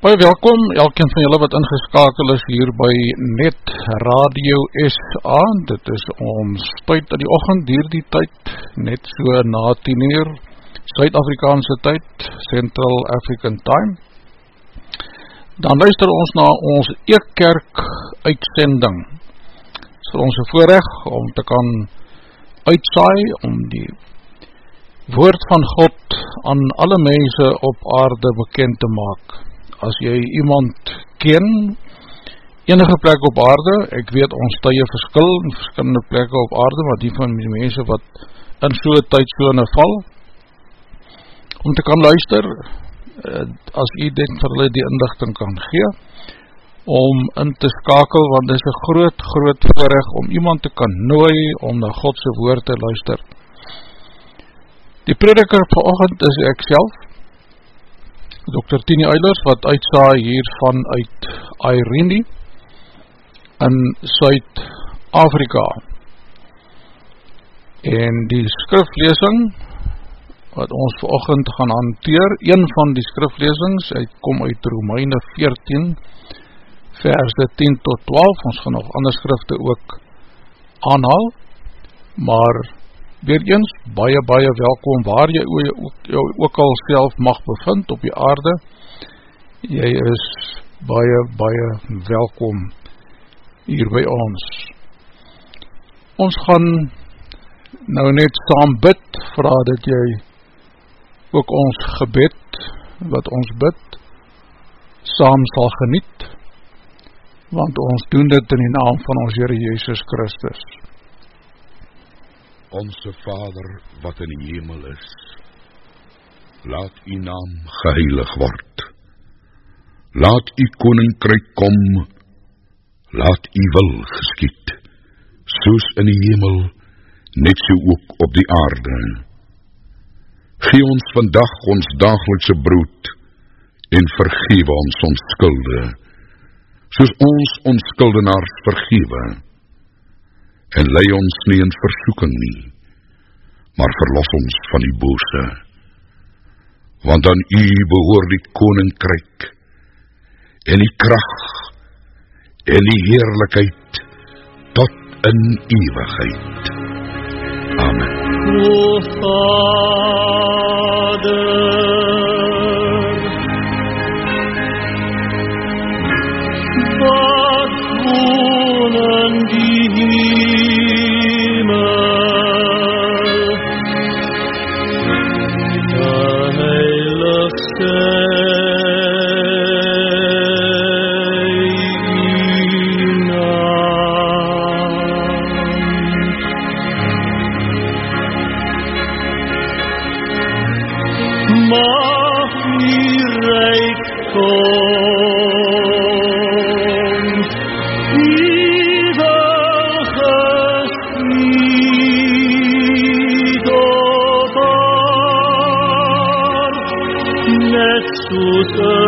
Baie welkom, elkeen van julle wat ingeskakel is hier by Net Radio SA, dit is ons tyd in die ochend, dier die tyd, net so na 10 uur, Suid-Afrikaanse tyd, Central African Time. Dan luister ons na ons Eekkerk uitsending. Het is vir ons een voorrecht om te kan uitsaai, om die woord van God aan alle mense op aarde bekend te maak as jy iemand ken, enige plek op aarde, ek weet ons tye verskil in verskillende plekke op aarde, maar die van die mense wat in so'n tydsone val, om te kan luister, eh, as jy dit vir hulle die inlichting kan gee, om in te skakel, want dit is een groot, groot voorrecht om iemand te kan nooi, om na Godse woord te luister. Die prediker vir ochend is ek self, Dr. Tini Eilers wat uitsaai hier vanuit Irene in Suid-Afrika en die skriflesing wat ons verochend gaan hanteer, een van die skriflesings, hy kom uit Romeine 14 verse 10 tot 12, ons gaan nog ander skrifte ook aanhaal, maar weer eens, baie, baie welkom waar jy jou ook al self mag bevind op die aarde. Jy is baie, baie welkom hier by ons. Ons gaan nou net saam bid, vraag dat jy ook ons gebed, wat ons bid, saam sal geniet, want ons doen dit in die naam van ons Heere Jezus Christus. Onse Vader wat in die hemel is, laat u naam geheilig word. Laat u koninkryk kom, laat u wil geskiet, soos in die hemel, net so ook op die aarde. Gee ons vandag ons dagelikse brood, en vergewe ons ons skulde, soos ons ons skuldenaars vergewe, en lei ons nie in versoeking nie, maar verlos ons van die bose, want aan u behoor die koninkryk, en die kracht, en die heerlijkheid, tot in eeuwigheid. Amen. O Vader, in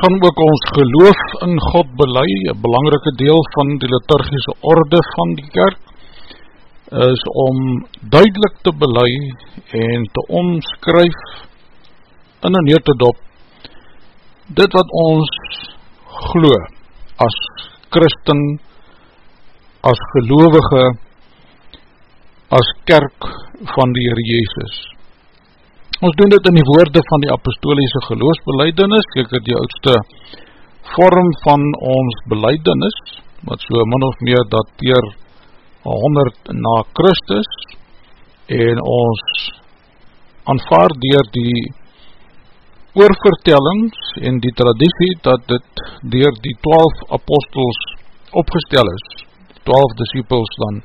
gaan ook ons geloof in God belei, een belangrike deel van die liturgische orde van die kerk, is om duidelik te belei en te omskryf in een netedop dit wat ons glo as christen, as gelovige, as kerk van die Heer Jezus. Ons doen dit in die woorde van die apostoliese geloofsbeleidenis, seker die oudste vorm van ons beleidenis, wat so min of meer dateer 100 na Christus, en ons aanvaard dier die oorvertellings en die traditie dat dit dier die 12 apostels opgestel is, 12 disciples dan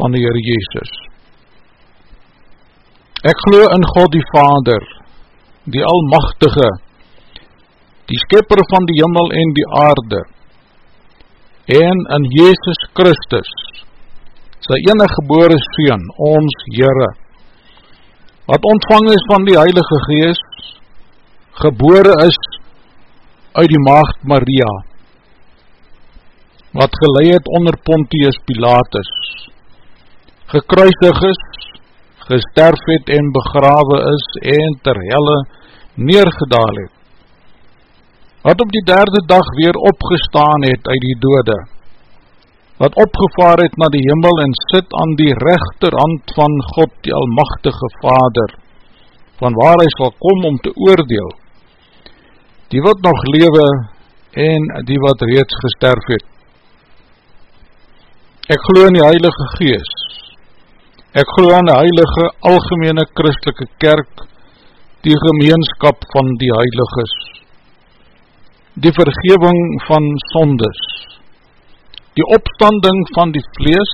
van die Heer Jezus. Ek glo in God die Vader, die Almachtige, die Skipper van die Himmel en die Aarde, en in Jezus Christus, sy enige gebore Seen, ons Heere, wat ontvang is van die Heilige Geest, gebore is uit die maagd Maria, wat geleid onder Pontius Pilatus, gekruisig is, gesterf het en begrawe is en ter helle neergedaal het, wat op die derde dag weer opgestaan het uit die dode, wat opgevaar het na die hemel en sit aan die rechterhand van God die Almachtige Vader, van waar hy sal kom om te oordeel, die wat nog lewe en die wat reeds gesterf het. Ek glo in die Heilige Gees. Ek glo in die Heilige Algemene Christelike Kerk, die gemeenskap van die Heiliges, die vergeving van sondes, die opstanding van die vlees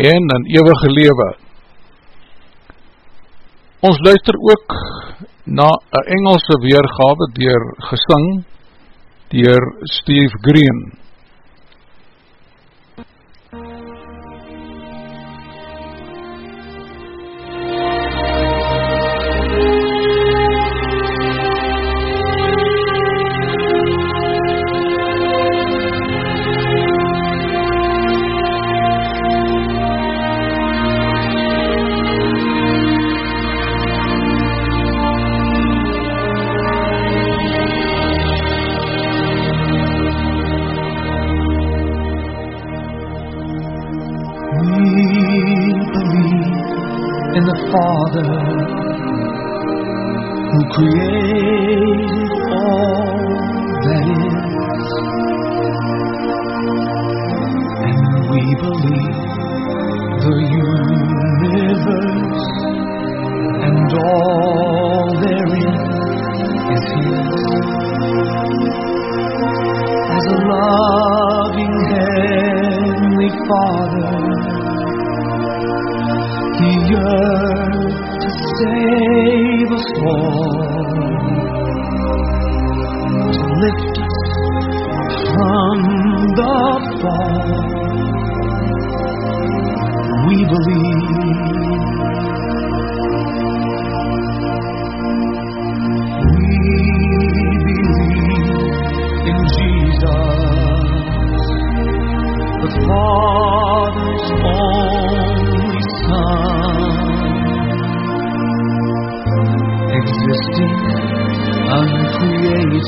en in eeuwige lewe. Ons luister ook na een Engelse weergawe dier gesing dier Steve Green.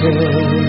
day.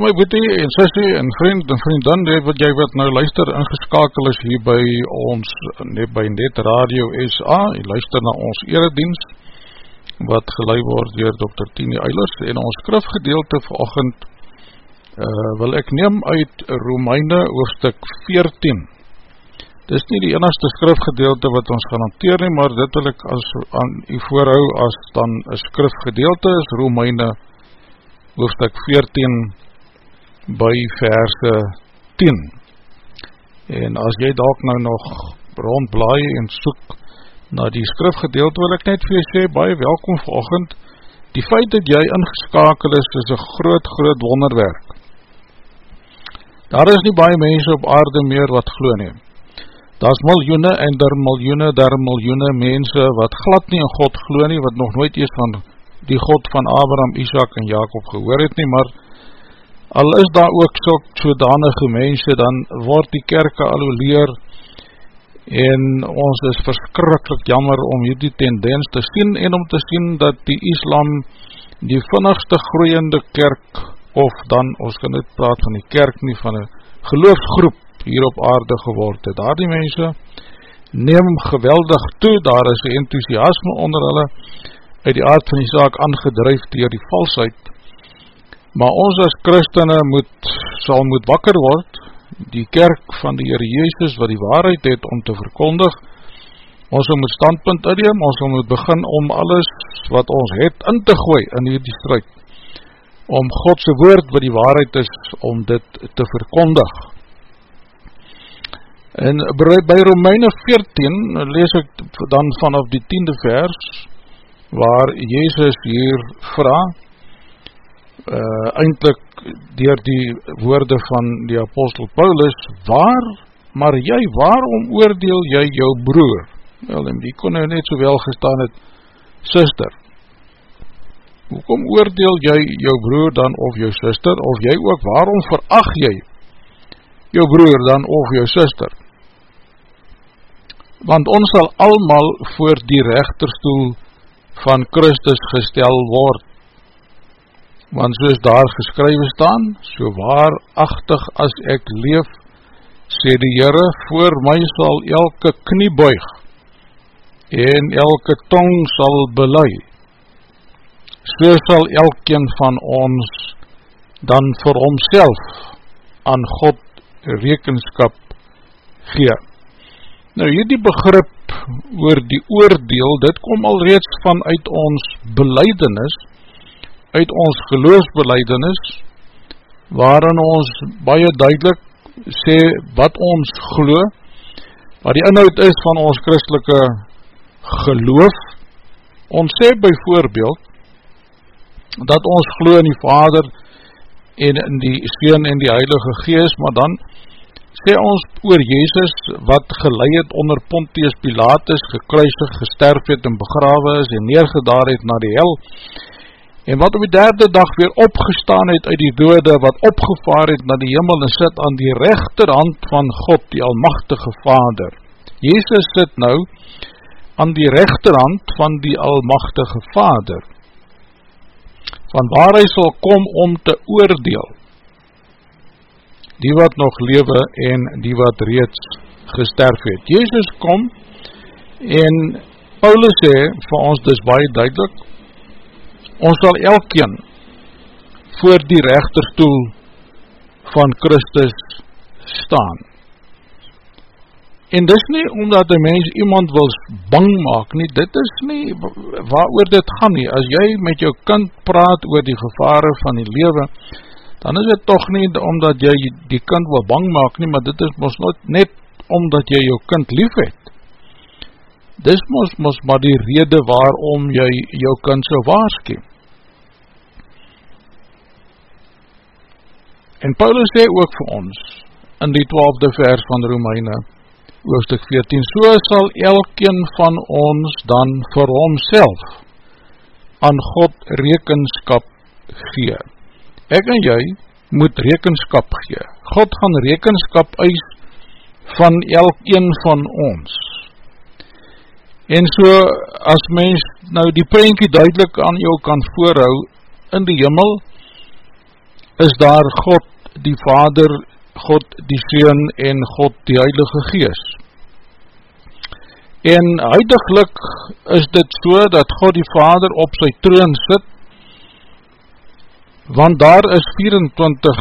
My boetie en sissie en vriend en vriendin die wat jy wat nou luister ingeskakel is hier by ons net by Net Radio SA jy luister na ons eredienst wat gelei word door Dr. Tini Eilers en ons skrifgedeelte vanochtend uh, wil ek neem uit Romeine hoofstuk 14 Dis nie die enigste skrifgedeelte wat ons gaan hanteer nie, maar dit wil ek as, aan u voorhou as dan een skrifgedeelte is Romeine hoofstuk 14 by verse 10 en as jy dalk nou nog rondblaai en soek na die skrifgedeelte wil ek net vir jy sê, baie welkom vanochtend die feit dat jy ingeskakel is is een groot groot wonderwerk. Daar is nie baie mense op aarde meer wat glo neem daar is miljoene en der miljoene der miljoene mense wat glad nie in God glo nie, wat nog nooit eers van die God van Abraham, Isaac en Jacob gehoor het nie, maar al is daar ook so, sodanige mense, dan word die kerke al hoe leer en ons is verskrikkelijk jammer om hierdie tendens te sien en om te sien dat die islam die vinnigste groeiende kerk of dan, ons kan dit praat van die kerk nie, van een geloofsgroep hier op aarde geword het. Daar die mense neem geweldig toe, daar is een enthousiasme onder hulle uit die aard van die zaak aangedruif dier die valsheid. Maar ons as christene moet, sal moet wakker word, die kerk van die Heere Jezus wat die waarheid het om te verkondig, ons sal moet standpunt inneem, ons sal moet begin om alles wat ons het in te gooi in hierdie strijd, om Godse woord wat die waarheid is, om dit te verkondig. En by Romeine 14 lees ek dan vanaf die tiende vers waar Jezus hier vraag uh, eindelijk dier die woorde van die apostel Paulus waar, maar jy, waarom oordeel jy jou broer? Wel, en die kon nou net so wel gestaan het sister hoekom oordeel jy jou broer dan of jou sister, of jy ook, waarom veracht jy jou broer dan of jou sister? Want ons sal almal voor die rechterstoel van Christus gestel word. Want soos daar geskrywe staan, so waarachtig as ek leef, sê die Heere, voor my sal elke knie buig, en elke tong sal belei. So sal elkeen van ons dan vir homself aan God rekenskap gee. Nou hierdie begrip oor die oordeel, dit kom al reeds vanuit ons beleidenis, uit ons geloofsbeleidenis, waarin ons baie duidelik sê wat ons geloo, wat die inhoud is van ons christelike geloof. Ons sê by voorbeeld, dat ons geloo in die Vader en in die Seen en die Heilige Gees, maar dan sê ons oor Jezus wat geleid het onder Pontius Pilatus, gekruisig, gesterf het en begrawe is en neergedaar het na die hel, en wat op die derde dag weer opgestaan het uit die dode, wat opgevaar het na die hemel en sit aan die rechterhand van God, die Almachtige Vader. Jezus sit nou aan die rechterhand van die Almachtige Vader, van waar hy sal kom om te oordeel, die wat nog lewe en die wat reeds gesterf het. Jezus kom en Paulus sê vir ons dis baie duidelik, ons sal elkeen voor die rechterstoel van Christus staan. En dis nie omdat die mens iemand wil bang maak nie, dit is nie waar oor dit gaan nie. As jy met jou kind praat oor die gevare van die lewe, dan is dit toch nie omdat jy die kind wil bang maak nie, maar dit is mos net omdat jy jou kind lief het. Dis mos mos maar die rede waarom jy jou kind so waarskie. En Paulus sê ook vir ons, in die twaalfde vers van Romeine, hoofdstuk 14, so sal elkeen van ons dan vir homself aan God rekenskap gee ek en jy moet rekenskap gee. God gaan rekenskap eis van elkeen van ons. En so, as mens nou die prentjie duidelik aan jou kan voorhou, in die jimmel is daar God die Vader, God die Seen en God die Heilige Gees. En huidiglik is dit so dat God die Vader op sy troon sit want daar is 24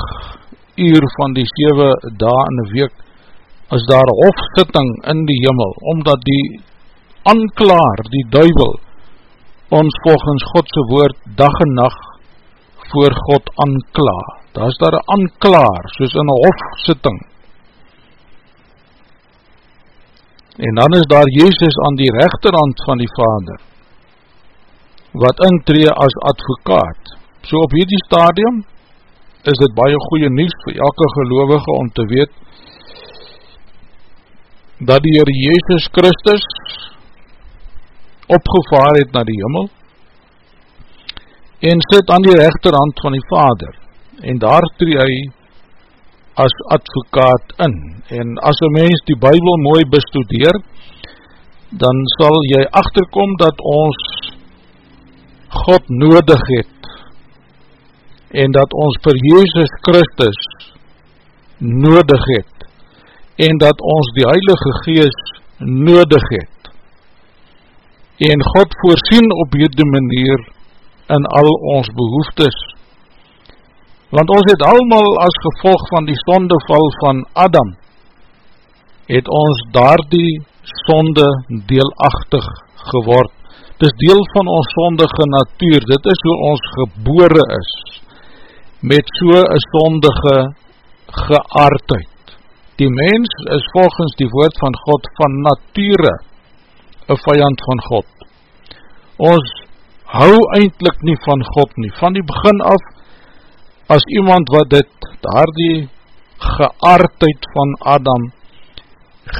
uur van die 7 dae in die week, is daar hofsitting in die jimmel, omdat die anklaar, die duivel, ons volgens Godse woord dag en nacht voor God ankla. Daar is daar een anklaar, soos in een hofsitting. En dan is daar Jezus aan die rechterhand van die Vader, wat intree as advokaat, So op hierdie stadium is dit baie goeie nieuws vir elke gelovige om te weet dat die Heer Jezus Christus opgevaar het na die Himmel en sit aan die rechterhand van die Vader. En daar tree hy as advokaat in. En as een mens die Bijbel mooi bestudeer dan sal jy achterkom dat ons God nodig het en dat ons vir Jezus Christus nodig het en dat ons die Heilige Gees nodig het. En God voorsien op hierdie manier in al ons behoeftes want ons het allemaal as gevolg van die sondeval van Adam het ons daar die sonde deelachtig geword dit is deel van ons sondige natuur dit is hoe ons gebore is met so een sondige geaardheid. Die mens is volgens die woord van God van nature een vijand van God. Ons hou eindelijk nie van God nie. Van die begin af, as iemand wat dit, daar die geaardheid van Adam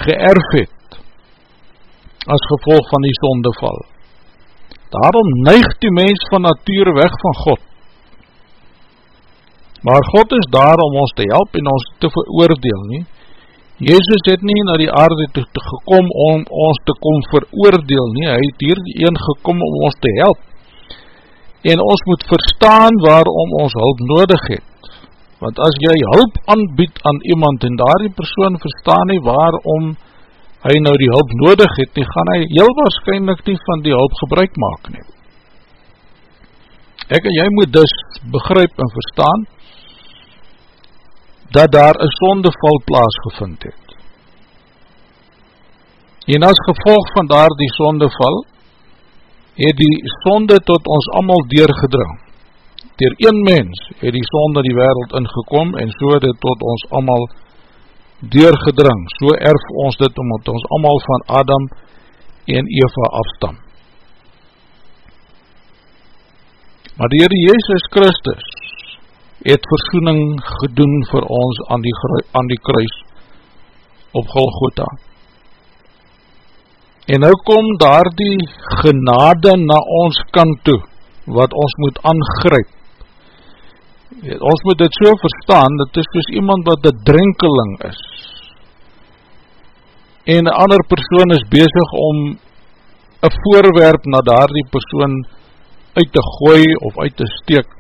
geërf het, as gevolg van die sondeval. Daarom neig die mens van nature weg van God. Maar God is daar om ons te help en ons te veroordeel nie. Jezus het nie na die aarde te, te gekom om ons te kom veroordeel nie. Hy het hier een gekom om ons te help. En ons moet verstaan waarom ons hulp nodig het. Want as jy hulp aanbied aan iemand en daar die persoon verstaan nie waarom hy nou die hulp nodig het nie, gaan hy heel waarschijnlijk nie van die hulp gebruik maak nie. Ek en jy moet dus begryp en verstaan, dat daar een sondeval plaasgevind het. En as gevolg van daar die sondeval, het die sonde tot ons allemaal deurgedring. Door een mens het die sonde die wereld ingekom en so het het tot ons allemaal deurgedring. So erf ons dit omdat ons allemaal van Adam en Eva afstam. Maar die Heere Jezus Christus het versoening gedoen vir ons aan die, aan die kruis op Golgotha. En nou kom daar die genade na ons kant toe, wat ons moet aangryp. Ons moet dit so verstaan, dit is soos iemand wat een drenkeling is. En een ander persoon is bezig om een voorwerp na daar die persoon uit te gooi of uit te steek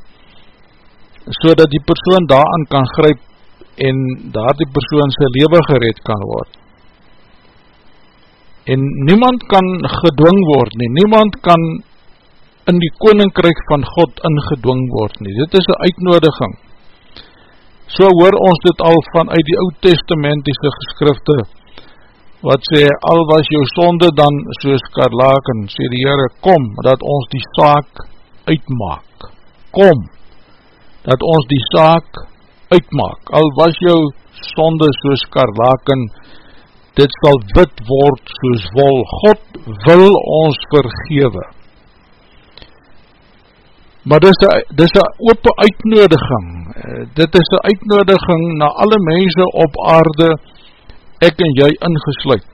so dat die persoon daaraan kan gryp en daar die persoon sy leven gered kan word. En niemand kan gedwong word nie, niemand kan in die koninkryk van God ingedwong word nie. Dit is een uitnodiging. So hoor ons dit al vanuit die oud testamentiese geskrifte, wat sê, al was jou sonde dan soos karlaken, sê die Heere, kom, dat ons die saak uitmaak. Kom, dat ons die saak uitmaak, al was jou sonde soos karlaken, dit sal wit word soos wol, God wil ons vergewe. Maar dit is een open uitnodiging, dit is een uitnodiging na alle mense op aarde, ek en jy ingesluid.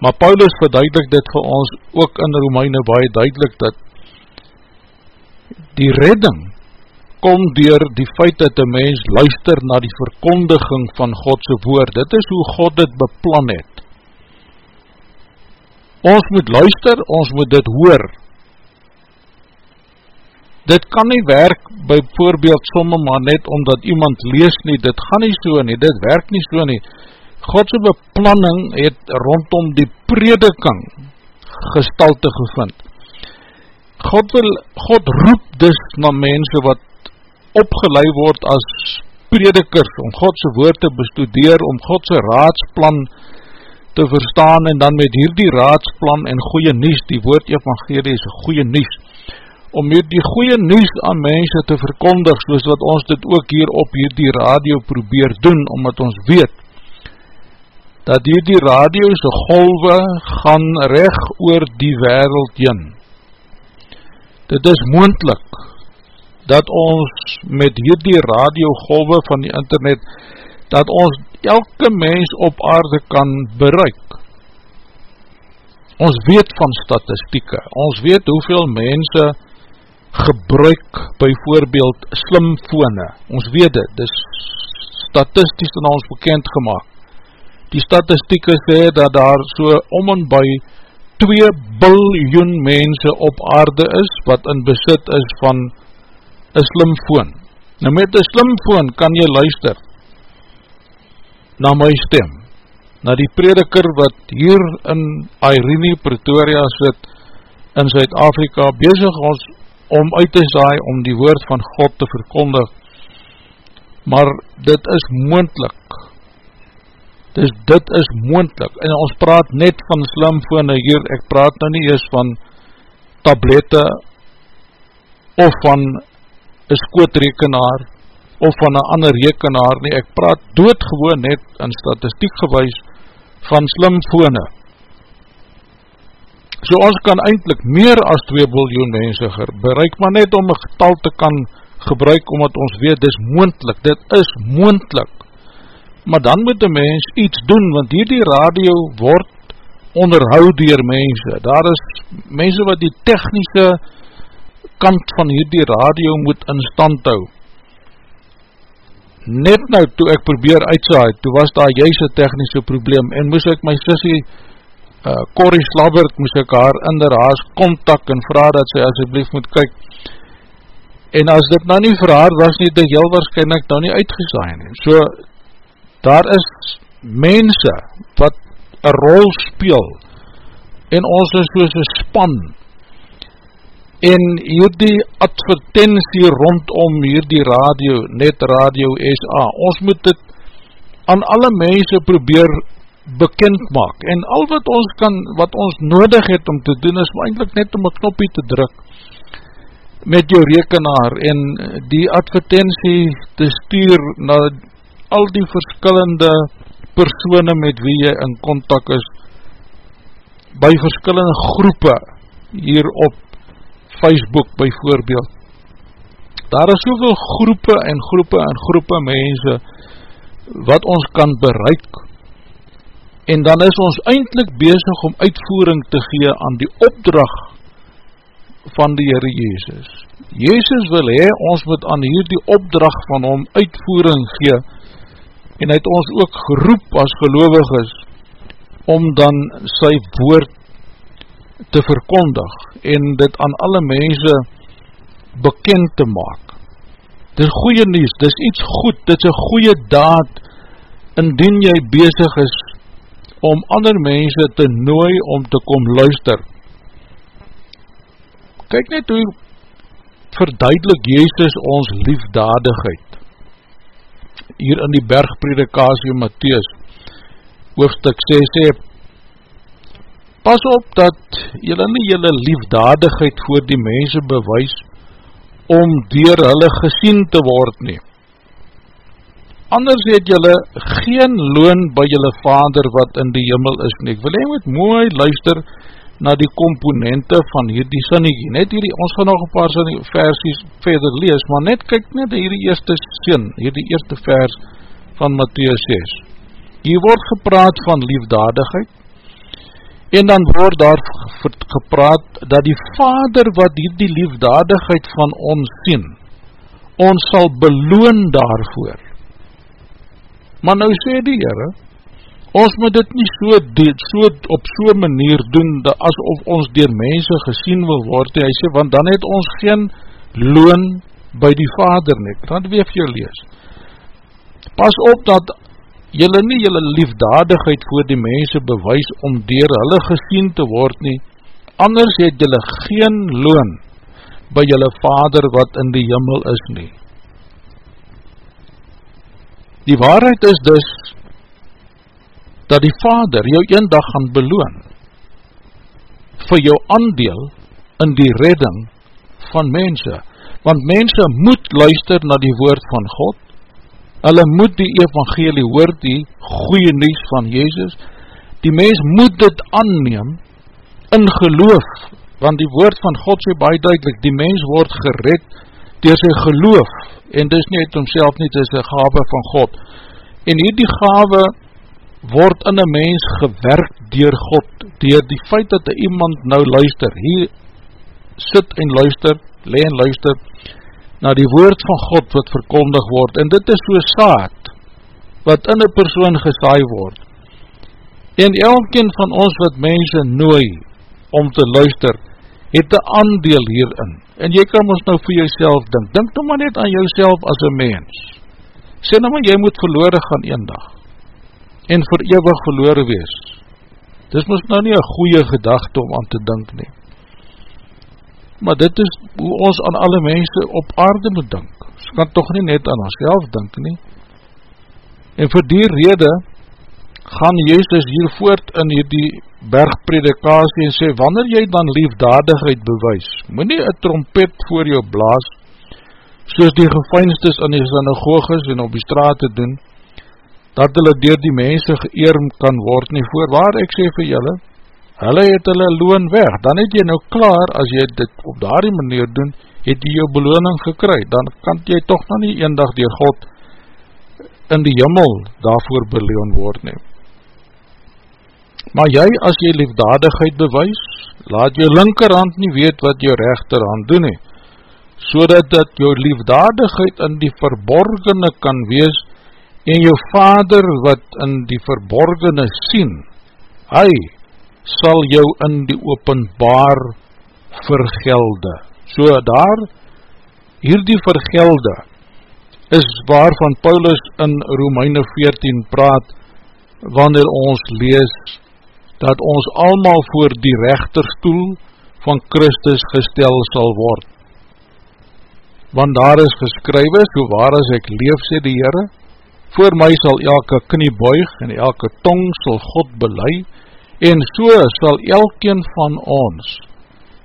Maar Paulus verduidelik dit vir ons ook in Romeine baie duidelik dat die redding kom dier die feit dat die mens luister na die verkondiging van Godse woord. Dit is hoe God dit beplan het. Ons moet luister, ons moet dit hoor. Dit kan nie werk by voorbeeld somme maar net omdat iemand lees nie, dit gaan nie so nie, dit werk nie so nie. Godse beplanning het rondom die prediking gestalte gevind. God wil, God roep dus na mense wat opgeleid word as predikers om Godse woord te bestudeer, om Godse raadsplan te verstaan en dan met hierdie raadsplan en goeie nies, die woord evangelie is goeie nies, om met die goeie nies aan mense te verkondig, soos wat ons dit ook hier op hierdie radio probeer doen, omdat ons weet, dat hierdie radio's golwe gaan recht oor die wereld jyn, dit is moendlik dat ons met hierdie radiogolwe van die internet, dat ons elke mens op aarde kan bereik. Ons weet van statistieke, ons weet hoeveel mense gebruik by voorbeeld slimfone, ons weet dit, dit is statistisch in ons bekend gemaakt. Die statistieke sê dat daar so om en by 2 biljoen mense op aarde is, wat in besit is van een slimfoon. Nou met een slimfoon kan jy luister na my stem, na die prediker wat hier in Irene, Pretoria sit, in Zuid-Afrika, bezig ons om uit te saai, om die woord van God te verkondig, maar dit is moendlik, Dus dit is moendlik, en ons praat net van slimfone hier, ek praat nou nie eers van tablette, of van een skootrekenaar, of van een ander rekenaar nie, ek praat doodgewoon net in statistiek gewys van slimfone. So ons kan eindelijk meer as 2 biljoen mense bereik, maar net om een getal te kan gebruik, omdat ons weet, dit is moendlik, dit is moendlik, maar dan moet die mens iets doen, want hierdie radio word onderhoud dier mense, daar is mense wat die technische kant van hierdie radio moet in stand hou. Net nou toe ek probeer uitsaai, toe was daar juist een technische probleem, en moes ek my sissie uh, Corrie Slabbert, moes ek haar in der haas kontak en vraag dat sy asjeblief moet kyk, en as dit nou nie vir haar was nie, dit heel waarschijnlijk nou nie uitgesaai nie. So, daar is mense wat een rol speel en ons is soos een span en hierdie advertentie rondom hierdie radio, net radio SA, ons moet dit aan alle mense probeer bekend maak. En al wat ons kan, wat ons nodig het om te doen, is eindelijk net om een knopje te druk met jou rekenaar en die advertentie te stuur na al die verskillende persone met wie jy in contact is, by verskillende groepe hier op Facebook by voorbeeld. Daar is soveel groepe en groepe en groepe mense wat ons kan bereik en dan is ons eindelijk bezig om uitvoering te gee aan die opdracht van die Heere Jezus. Jezus wil hee, ons moet aan hierdie opdracht van hom uitvoering gee en hy het ons ook geroep as gelovig is om dan sy woord te verkondig en dit aan alle mense bekend te maak. Dit is goeie nies, dit is iets goed, dit is een goeie daad indien jy bezig is om ander mense te nooi om te kom luister. Kyk net hoe verduidelik Jezus ons liefdadigheid. Hier in die bergpredikasie Matthäus, hoofdstuk 6 sê, pas op dat jylle nie jylle liefdadigheid voor die mense bewys om dier hulle gesien te word nie. Anders het jylle geen loon by jylle vader wat in die jimmel is nie. Ek wil hy moet mooi luister na die komponente van hierdie sinnegie. Net hierdie, ons gaan nog een paar versies verder lees, maar net kyk net hierdie eerste sin, hierdie eerste vers van Matthäus 6. Hier word gepraat van liefdadigheid, en dan word daar gepraat dat die vader wat hierdie liefdadigheid van ons sien, ons sal beloon daarvoor. Maar nou sê die Heere, ons moet dit nie so, dit, so op so manier doen, asof ons dier mense gesien wil word, hy sê, want dan het ons geen loon by die vader net, dan weef jou lees. Pas op dat jylle nie jylle liefdadigheid voor die mense bewys om dier hulle gesien te word nie, anders het jylle geen loon by jylle vader wat in die jimmel is nie. Die waarheid is dus, dat die vader jou een dag gaan beloon, vir jou aandeel in die redding van mense, want mense moet luister na die woord van God, hulle moet die evangelie hoor, die goeie nies van Jezus, die mens moet dit anneem, in geloof, want die woord van God sê baie duidelijk, die mens word gered, door sy geloof, en dis nie uit homself nie, dis die gave van God. En hierdie gave word in een mens gewerk door God, door die feit dat iemand nou luister, hier sit en luister, le en luister, na die woord van God wat verkondig word, en dit is so saad, wat in een persoon gesaai word. En elkeen van ons wat mense nooi, om te luister, het een aandeel hierin, en jy kan ons nou vir jouself dink, dink nou maar net aan jouself as een mens, sê nou maar jy moet verloore gaan een dag, en vir eeuwig verloore wees, dis moest nou nie een goeie gedachte om aan te dink nie, maar dit is hoe ons aan alle mense op aarde moet dink, ons kan toch nie net aan ons self dink nie, en vir die rede, gaan Jezus hier voort in die bergpredikasie en sê, wanneer jy dan liefdadigheid bewys, moet nie een trompet voor jou blaas, soos die gefeinstes in die synagoges en op die straat te doen, dat hulle dier die mense geëerm kan word nie. Voorwaar, ek sê vir julle, hulle het hulle loon weg, dan het jy nou klaar, as jy dit op daardie manier doen, het jy jou beloning gekry, dan kan jy toch nou nie een dag dier God in die jimmel daarvoor beloon word neem. Maar jy, as jy liefdadigheid bewys, laat jou linkerhand nie weet wat jou rechterhand doen nie, so dat dat jou liefdadigheid in die verborgene kan wees, en jou vader wat in die verborgene sien, hy sal jou in die openbaar vergelde. So daar, hier die vergelde, is waarvan Paulus in Romeine 14 praat, wanneer ons lees, dat ons almal voor die rechterstoel van Christus gestel sal word want daar is geskrywe, so waar as ek leef, sê die Heere, voor my sal elke knie buig en elke tong sal God belei en so sal elkeen van ons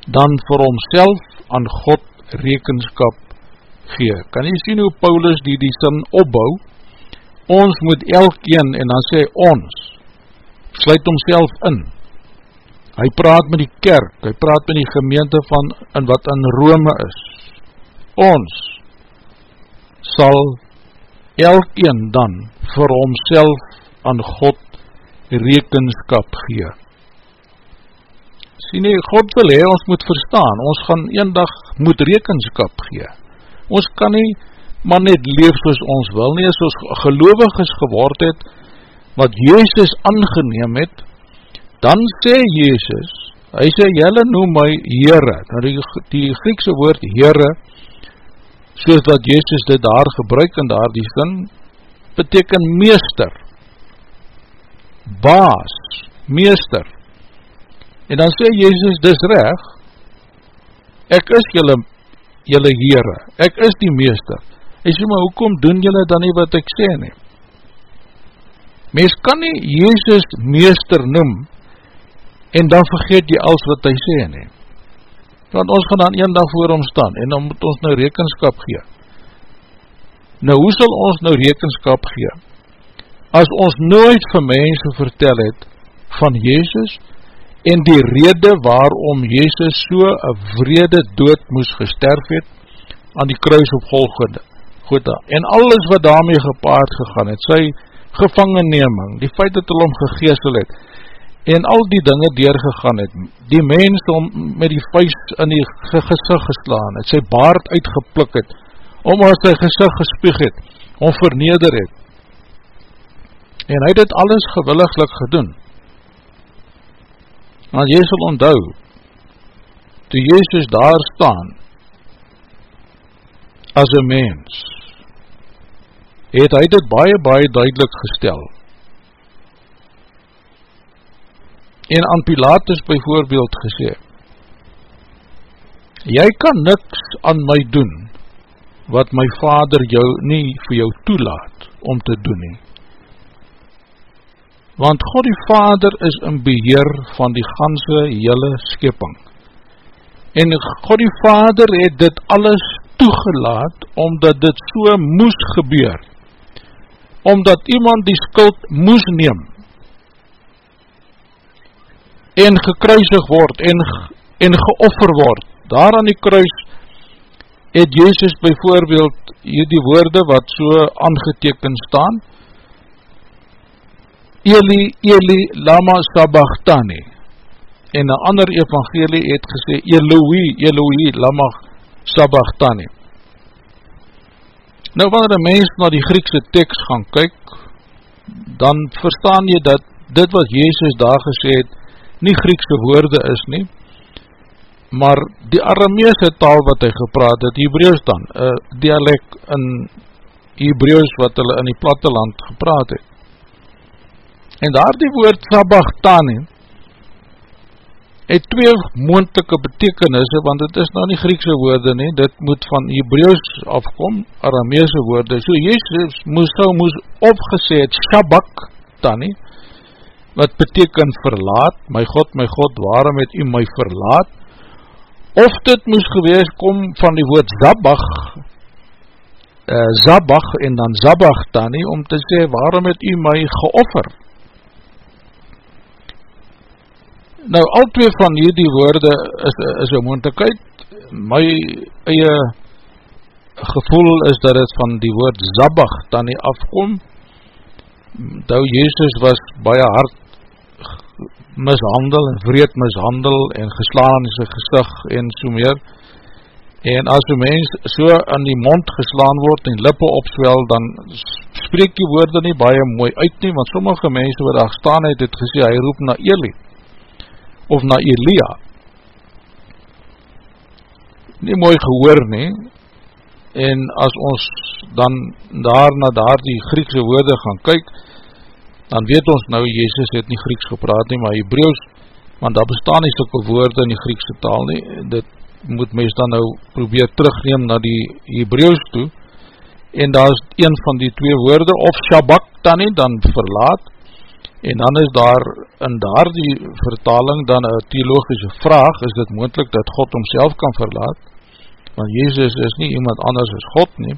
dan vir homself aan God rekenskap gee. Kan jy sien hoe Paulus die die sin opbou? Ons moet elkeen, en dan sê ons, sluit homself in. Hy praat met die kerk, hy praat met die gemeente van, in wat in Rome is. Ons sal elkeen dan vir homself aan God rekenskap gee. Sien nie, God wil hee, ons moet verstaan, ons gaan een dag moet rekenskap gee. Ons kan nie maar net leef soos ons wil nie, as ons gelovig is geword het, wat Jezus aangeneem het, dan sê Jezus, hy sê, jylle noem my Heere, nou die, die Griekse woord Heere, soos wat Jezus dit daar gebruik in daar die sin, beteken meester, baas, meester, en dan sê Jezus, dis reg, ek is jylle, jylle Heere, ek is die meester, hy sê, maar hoekom doen jylle dan nie wat ek sê nie? Mens kan nie Jezus meester noem, en dan vergeet jy als wat hy sê nie want ons gaan dan een dag voor hom staan, en dan moet ons nou rekenskap gee. Nou, hoe sal ons nou rekenskap gee? As ons nooit vir mense vertel het van Jezus, en die rede waarom Jezus so een vrede dood moes gesterf het, aan die kruis op Golgode, Goda, en alles wat daarmee gepaard gegaan het, sy gevangenneming, die feit dat hy hom gegeesel het, en al die dinge deurgegaan het, die mens om met die vuist in die gezicht geslaan het, sy baard uitgeplik het, om as sy gezicht gespieg het, om verneder het, en hy het het alles gewilliglik gedoen, want jy sal onthou, toe Jezus daar staan, as een mens, het hy dit baie, baie duidelik gesteld, en aan Pilatus byvoorbeeld gesê, jy kan niks aan my doen, wat my vader jou nie vir jou toelaat om te doen nie. Want God die vader is in beheer van die ganse hele skepping. En God die vader het dit alles toegelaat, omdat dit so moes gebeur, omdat iemand die skuld moes neem, en gekruisig word en, en geoffer word. Daar aan die kruis het Jezus bijvoorbeeld hier die woorde wat so aangeteken staan, Eli, Eli, lama sabachthani. En een ander evangelie het gesê, Eloi, Eloi, lama sabachthani. Nou, wanneer een mens na die Griekse tekst gaan kyk, dan verstaan jy dat dit wat Jezus daar gesê het, nie Griekse woorde is nie, maar die Arameese taal wat hy gepraat het, Hebreus dan, een dialek in Hebreus wat hulle in die platteland gepraat het. En daar die woord Sabachthani het twee moontelike betekenisse, want het is nou nie Griekse woorde nie, dit moet van Hebreus afkom, Arameese woorde. So Jezus moes nou moes opgesê het, Shabak, Tani, wat beteken verlaat, my God, my God, waarom het u my verlaat, of dit moes gewees kom van die woord Zabach, uh, Zabach en dan Zabach dan nie, om te sê, waarom het u my geoffer? Nou, al twee van hierdie woorde is, is een moontekheid, my eie gevoel is dat het van die woord Zabach dan nie afkom, Dou Jezus was baie hard mishandel vreed mishandel en geslaan in sy gezicht en so meer. En as die mens so aan die mond geslaan word en lippe opswel dan spreek die woorde nie baie mooi uit nie want sommige mense wat daar staan het het gesê hy roep na Eli of na Elia. Nie mooi gehoor nie. En as ons dan daar na daar die Griekse woorde gaan kyk dan weet ons nou, Jezus het nie Grieks gepraat nie, maar Hebreeuws, want daar bestaan nie soke woorde in die Griekse taal nie, dit moet mens dan nou probeer terugneem na die Hebreeuws toe, en daar is een van die twee woorde, of Shabak dan nie, dan verlaat, en dan is daar in daar die vertaling dan een theologische vraag, is dit moendlik dat God homself kan verlaat, want Jezus is nie iemand anders as God nie,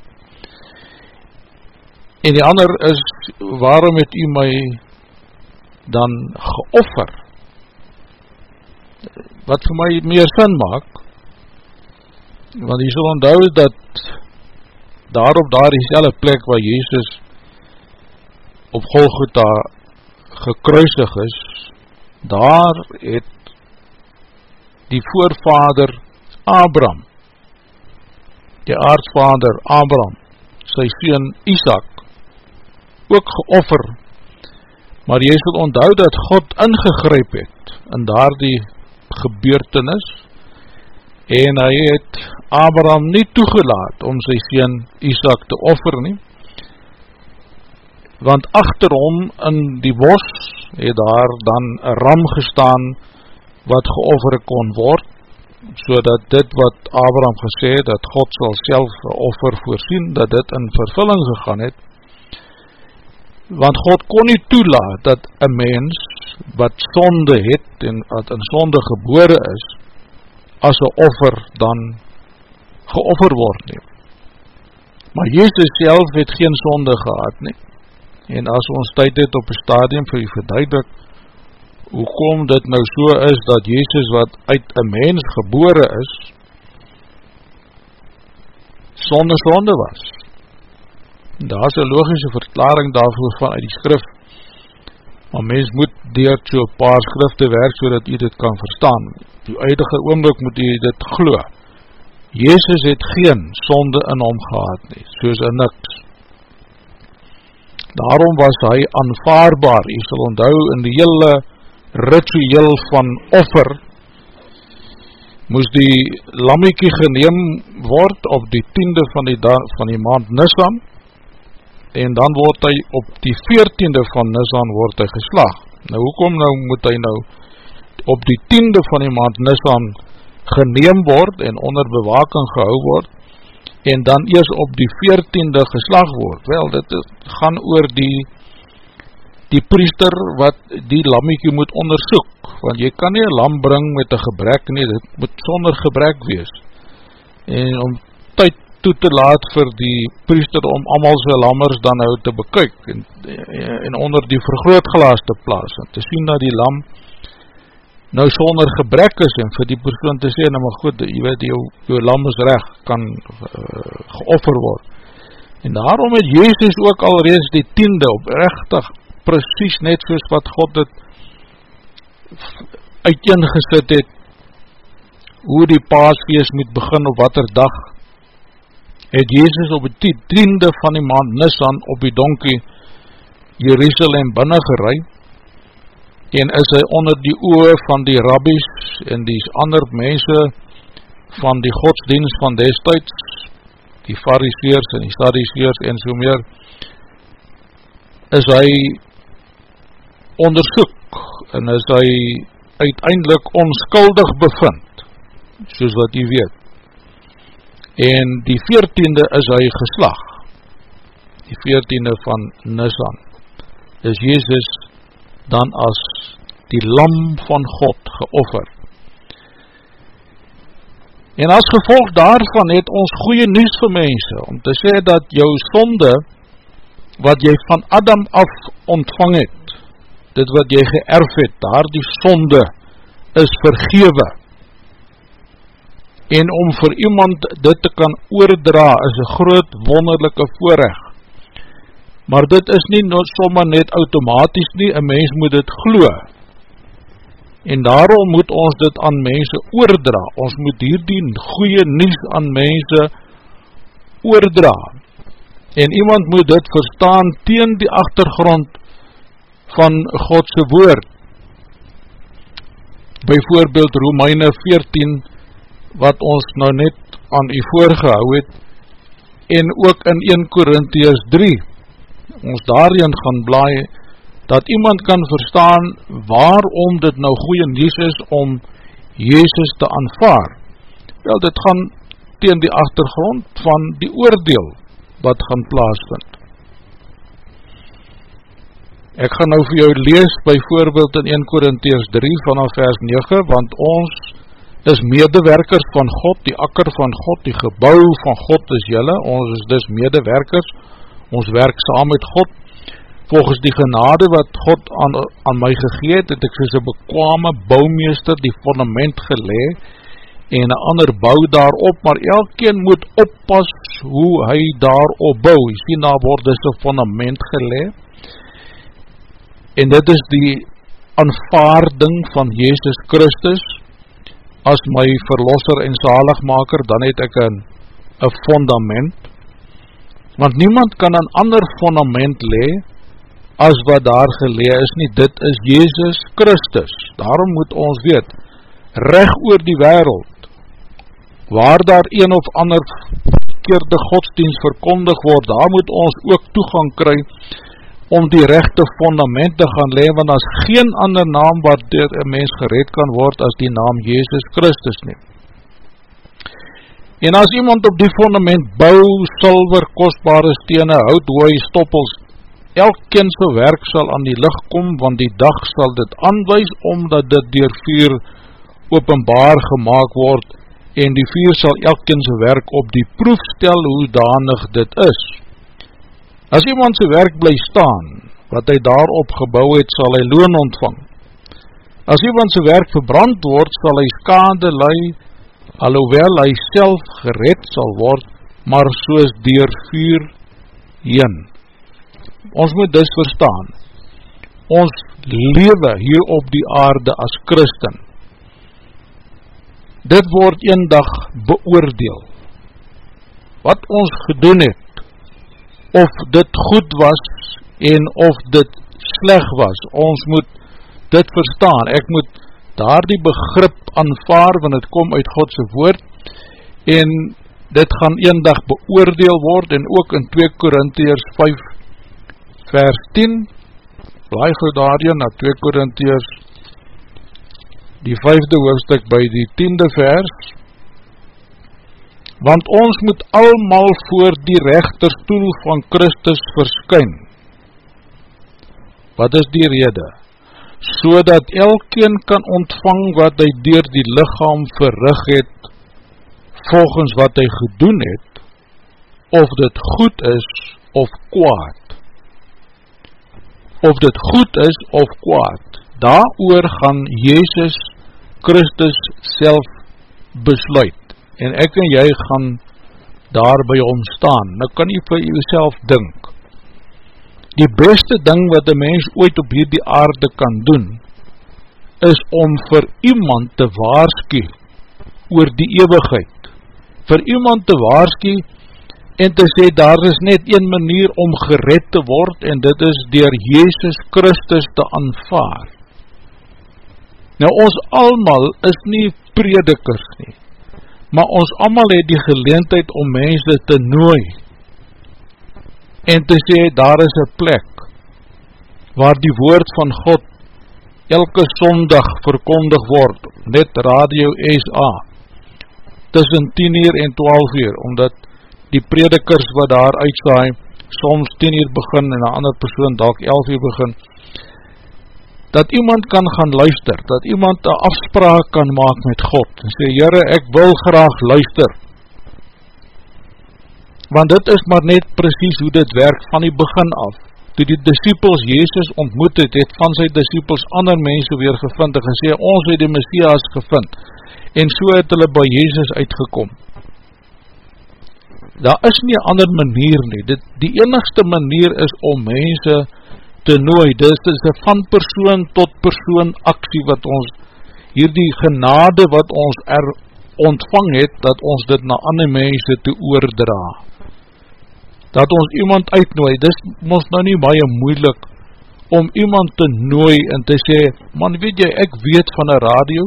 en die ander is, waarom het u my dan geoffer, wat vir my meer sin maak, want jy sal onthou dat daar op daar die plek waar Jezus op Golgotha gekruisig is, daar het die voorvader Abraham, die aardsvader Abraham, sy sien Isaac, ook geoffer, maar jy sal onthou dat God ingegryp het in daar die gebeurtenis, en hy het Abraham nie toegelaat om sy sien Isaac te offer nie, want achter hom in die bos het daar dan een ram gestaan wat geoffer kon word, so dit wat Abraham gesê, dat God sal self offer voorsien, dat dit in vervulling gegaan het, want God kon nie toelaat dat een mens wat sonde het en wat in sonde gebore is, as een offer dan geoffer word nie. Maar Jezus self het geen sonde gehad nie. En as ons tyd het op een stadium vir u verduidelik, hoekom dit nou so is dat Jezus wat uit een mens gebore is, sonde sonde was. Daar is een logische verklaring daarvoor van uit die skrif, maar mens moet door so paar skrifte werk so dat u dit kan verstaan die uitige oomblik moet jy dit glo. Jezus het geen sonde in hom gehad nie, soos in niks. Daarom was hy aanvaarbaar, jy sal onthou in die hele ritueel van offer, moes die lammiekie geneem word op die tiende van die, van die maand Nisan, en dan word hy op die veertiende van Nisan word hy geslag. Nou hoekom nou moet hy nou op die tiende van die maand Nisan geneem word en onder bewaking gehou word en dan eers op die veertiende geslag word. Wel, dit is, gaan oor die die priester wat die lammiekie moet onderzoek, want jy kan nie een lam bring met een gebrek nie, dit moet sonder gebrek wees. En om tyd toe te laat vir die priester om amal sy lammers dan nou te bekyk en, en onder die vergrootglaas te plaas en te sien dat die lam nou sonder gebrek is en vir die persoon te sê, nou maar goed, jy weet, jou, jou lam is recht, kan uh, geoffer word. En daarom het Jezus ook al reeds die tiende op rechtig, precies net soos wat God het uiteengesit het, hoe die paasfeest moet begin op wat er dag, het Jezus op die tiende van die maand Nisan op die donkie Jerusalem binnen geruid, en is hy onder die oor van die rabbies en die ander mense van die godsdienst van destijds, die fariseers en die stadiseers en so meer, is hy onderzoek en is hy uiteindelik onskuldig bevind, soos wat jy weet. En die veertiende is hy geslag, die veertiende van Nisan, is Jezus dan as die lam van God geoffer. En as gevolg daarvan het ons goeie nieuws vir mense, om te sê dat jou sonde, wat jy van Adam af ontvang het, dit wat jy geërf het, daar die sonde, is vergewe. En om vir iemand dit te kan oordra, is een groot wonderlijke voorrecht maar dit is nie sommer net automatisch nie, een mens moet dit glo, en daarom moet ons dit aan mense oordra, ons moet hierdie goeie nies aan mense oordra, en iemand moet dit verstaan teen die achtergrond van Godse woord, bijvoorbeeld Romeine 14, wat ons nou net aan u voorgehou het, en ook in 1 Korinties 3, ons daarin gaan blaai, dat iemand kan verstaan waarom dit nou goeie nieuws is om Jezus te aanvaar. Wel, dit gaan teen die achtergrond van die oordeel wat gaan plaasvind. Ek gaan nou vir jou lees by voorbeeld in 1 Korinties 3 vanaf vers 9, want ons is medewerkers van God, die akker van God, die gebouw van God is jylle, ons is dus medewerkers, ons werk saam met God, volgens die genade wat God aan, aan my gegeet, het ek soos een bekwame bouwmeester die fundament gelee, en een ander bouw daarop, maar elkeen moet oppas hoe hy daarop bouw, jy sien daar word dus een fundament gelee, en dit is die aanvaarding van Jezus Christus, as my verlosser en zaligmaker, dan het ek een, een fundament, want niemand kan een ander fundament lee, as wat daar gelee is nie, dit is Jezus Christus, daarom moet ons weet, recht oor die wereld, waar daar een of ander verkeerde godsdienst verkondig word, daar moet ons ook toegang kry, om die rechte fundament te gaan lee, want as geen ander naam wat dit een mens gered kan word as die naam Jezus Christus neem. En as iemand op die fundament bou, silver, kostbare stene, hout, hooi, stoppels, elkense werk sal aan die licht kom, want die dag sal dit aanwijs, omdat dit dier vuur openbaar gemaakt word, en die vuur sal elkense werk op die proef stel hoe danig dit is. As iemand sy werk bly staan, wat hy daarop gebouw het, sal hy loon ontvang. As iemand sy werk verbrand word, sal hy skade lei, alhoewel hy self gered sal word, maar soos dier vuur heen. Ons moet dus verstaan, ons lewe hier op die aarde as Christen, dit word een dag beoordeel. Wat ons gedoen het, of dit goed was en of dit sleg was. Ons moet dit verstaan. Ek moet daar die begrip aanvaar, want het kom uit Godse woord, en dit gaan een dag beoordeel word, en ook in 2 Korintiërs 5 vers 10, blaai goed daarin na 2 Korintiërs die vijfde hoofdstuk by die tiende vers, want ons moet almal voor die rechterstoel van Christus verskyn. Wat is die rede? So dat elkeen kan ontvang wat hy dier die lichaam verrig het, volgens wat hy gedoen het, of dit goed is of kwaad. Of dit goed is of kwaad, daar gaan Jezus Christus self besluit en ek en jy gaan daar by ontstaan. Nou kan jy vir jyself dink, die beste ding wat die mens ooit op hierdie aarde kan doen, is om vir iemand te waarski oor die eeuwigheid, vir iemand te waarski en te sê, daar is net een manier om gered te word, en dit is dier Jezus Christus te aanvaar. Nou ons allemaal is nie predikers nie, maar ons allemaal het die geleentheid om mense te nooi en te sê daar is een plek waar die woord van God elke sondag verkondig word, net Radio SA, tussen 10 uur en 12 uur, omdat die predikers wat daar uitsaai, soms 10 uur begin en een ander persoon dalk 11 uur begin, dat iemand kan gaan luister, dat iemand een afspraak kan maak met God, en sê, Jere, ek wil graag luister, want dit is maar net precies hoe dit werk van die begin af, toe die disciples Jezus ontmoet het, het van sy disciples ander mense weer gevind, en gesê, ons het die Messias gevind, en so het hulle by Jezus uitgekom. Daar is nie ander manier nie, dit, die enigste manier is om mense te nooi, dit is een van persoon tot persoon aksie wat ons, hier die genade wat ons er ontvang het, dat ons dit na ander mense te oordra. Dat ons iemand uitnooi, dit is ons nou nie baie moeilik om iemand te nooi en te sê, man weet jy, ek weet van een radio,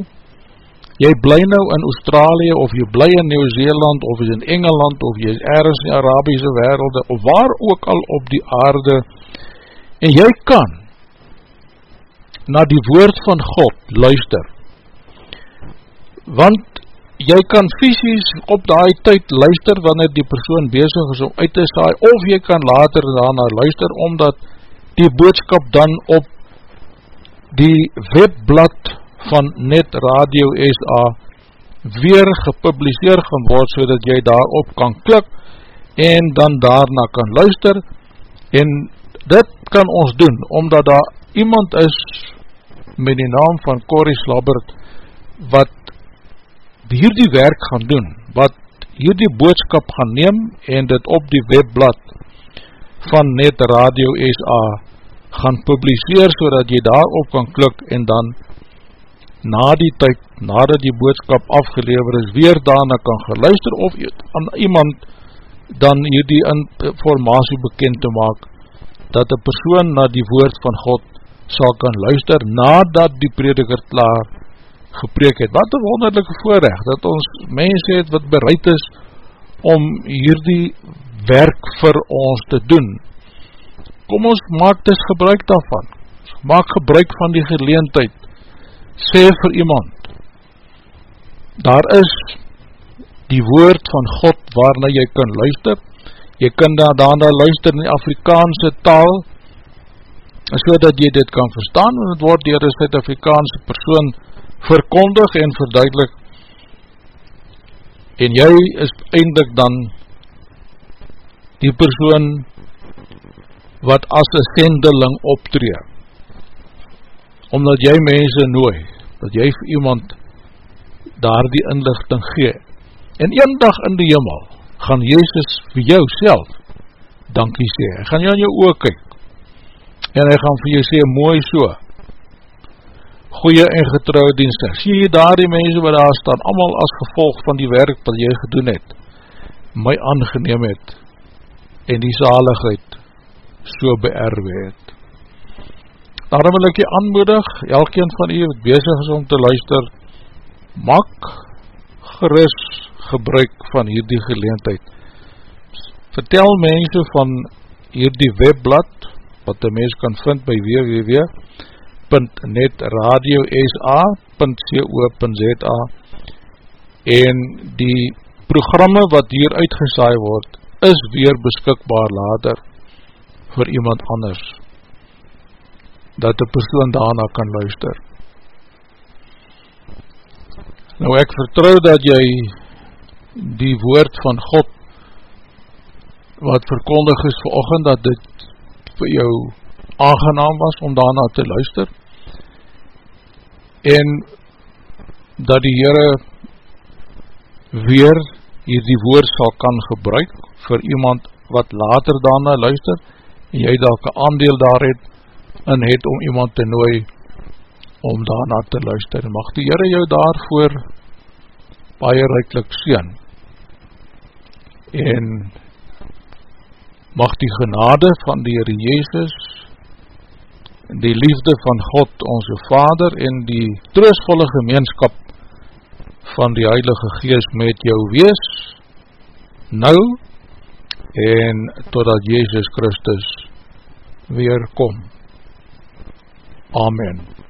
jy bly nou in Australië, of jy bly in Nieuw-Zeeland, of jy in Engeland, of jy is ergens in die Arabiese werelde, of waar ook al op die aarde, En jy kan na die woord van God luister. Want jy kan fysisk op die tyd luister wanneer die persoon bezig is om uit te saai, of jy kan later daarna luister, omdat die boodskap dan op die webblad van Net Radio SA weer gepubliseer gaan word, so dat jy daarop kan klik, en dan daarna kan luister, en dit kan ons doen, omdat daar iemand is, met die naam van Corrie Slabbert, wat hierdie werk gaan doen, wat hierdie boodskap gaan neem en dit op die webblad van Net Radio SA gaan publiseer so dat jy daarop kan klik en dan na die tyd, nadat die boodskap afgelever is, weer daarna kan geluister of aan iemand dan hierdie informatie bekend te maak dat die persoon na die woord van God sal kan luister nadat die prediker klaar gepreek het. Wat een wonderlijke voorrecht, dat ons mense het wat bereid is om hierdie werk vir ons te doen. Kom ons maak dis gebruik daarvan. Maak gebruik van die geleentheid. Sê vir iemand, daar is die woord van God waarna jy kan luister. Jy kan daar daarna luister in die Afrikaanse taal, so dat jy dit kan verstaan, en het word dier een Suid-Afrikaanse persoon verkondig en verduidelik. En jy is eindelijk dan die persoon wat as een sendeling optree. Omdat jy mense nooi dat jy vir iemand daar die inlichting gee. En een dag in die jimmel gaan Jezus vir jou self dankie sê, hy gaan jou in jou oor kyk. En hy gaan vir jou sê mooi so goeie en getrouwe dienste. Sien jy daar die mense wat daar staan, allemaal as gevolg van die werk wat jy gedoen het, my aangeneem het, en die zaligheid so beerwe het. Daarom wil ek jy aanmoedig, elkeen van jy wat bezig is om te luister, maak geris gebruik van hierdie geleentheid. Vertel mense van hierdie webblad, wat die mens kan vind by www, www.netradiosa.co.za en die programme wat hier uitgesaai word is weer beskikbaar later vir iemand anders dat die persoon daarna kan luister. Nou ek vertrouw dat jy die woord van God wat verkondig is vir ochend dat dit vir jou aangenaam was om daarna te luister. En dat die Heere weer hier die woord sal kan gebruik vir iemand wat later daarna luister en jy dalk een aandeel daar het en het om iemand te nooi om daarna te luister. Mag die Heere jou daarvoor baie reiklik sien en mag die genade van die Heere Jezus die liefde van God onze Vader en die troostvolle gemeenskap van die Heilige Geest met jou wees, nou en totdat Jezus Christus weer kom. Amen.